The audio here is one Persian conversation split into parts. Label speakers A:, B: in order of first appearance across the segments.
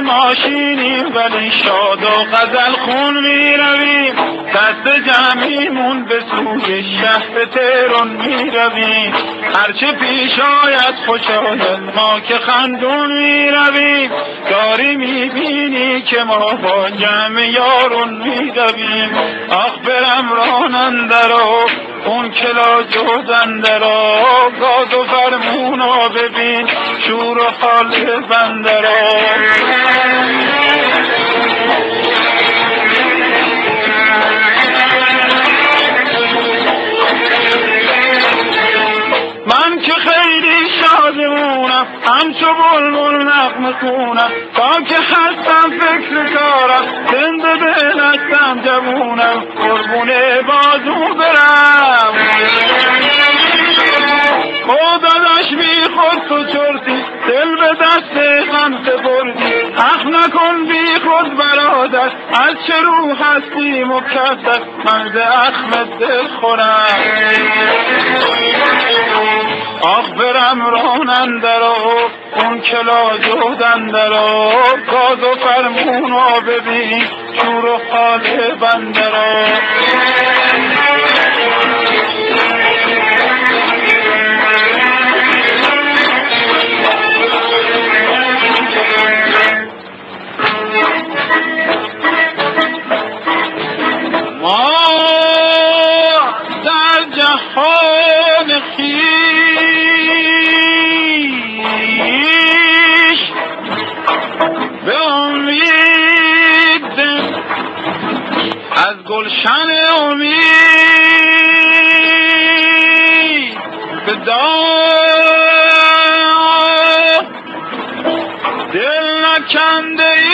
A: ماشینیم ولی شاد و غزل خون می رویم دست جمعیمون به سوی شهر تهران می رویم هرچه پیش آید خوش آید ما که خندون می رویم داری می بینی که ما با جمع یارون می رویم آخ برم راننده اون کلا جودنده را گاز و فرمونا ببین. شور و حال بنده همچو بلبل نقم خونم تا که هستم فکر کارم زنده دلستم جوونم قربونه بازو برم. خدادش بی خود تو چرتی دل به دست غم سپردی. حق نکن بی خود برادر از چه رو هستی مکدر من ز اخم دل خورم. آخ برم راننده را اون کلا جودنده را گاز و فرمونا ببین شور و حال بنده گلشن امید به داغ دل نکنده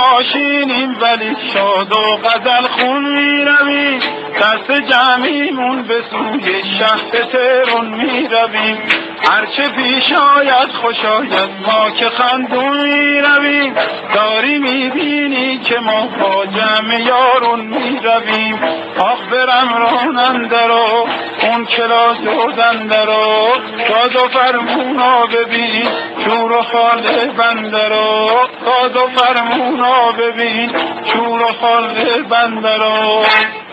A: ماشینیم ولی شاد و غزل خون می رویم دست جمعیمون به سوی شهر تهرون می رویم هرچه پیش آید خوش آید ما که خندون می رویم داری می بینی که ما با جمع یارون می رویم آخ برم راننده رو اون کلا جودنده رو گاز و فرمونا ببین شور و حال بنده رو و فرمونا ببین شور و حال بنده رو